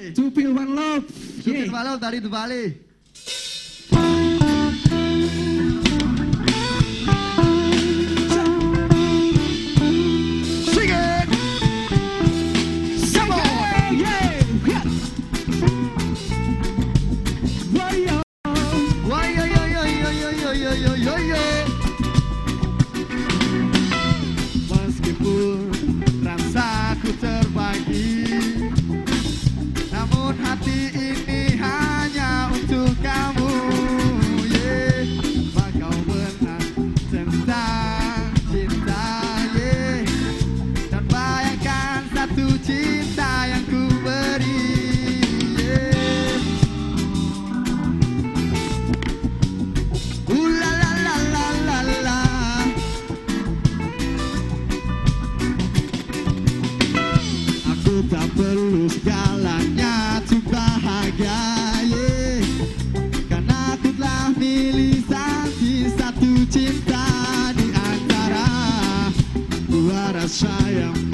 Cupil One Love. walau One Love dari Bali. Sing it. Yeah. tak perlu segalanya Cukup bahagia yeah. Karena aku telah milih Satu, satu cinta di antara dua rasa yang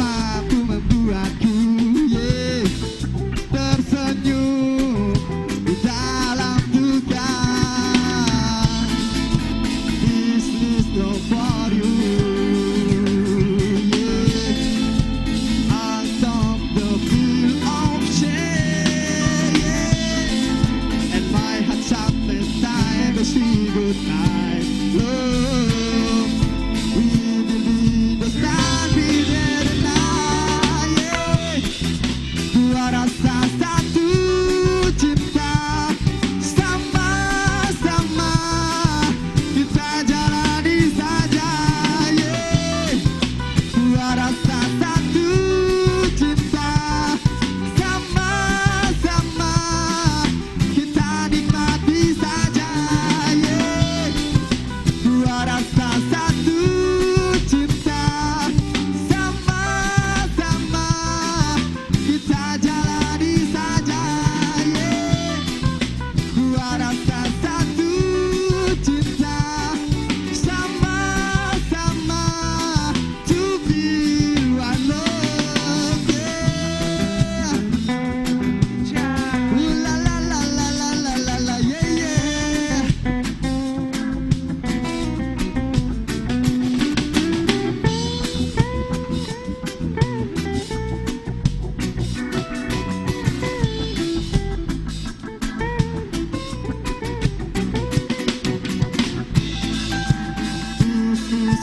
to see good night. Love.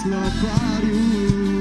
Nobody.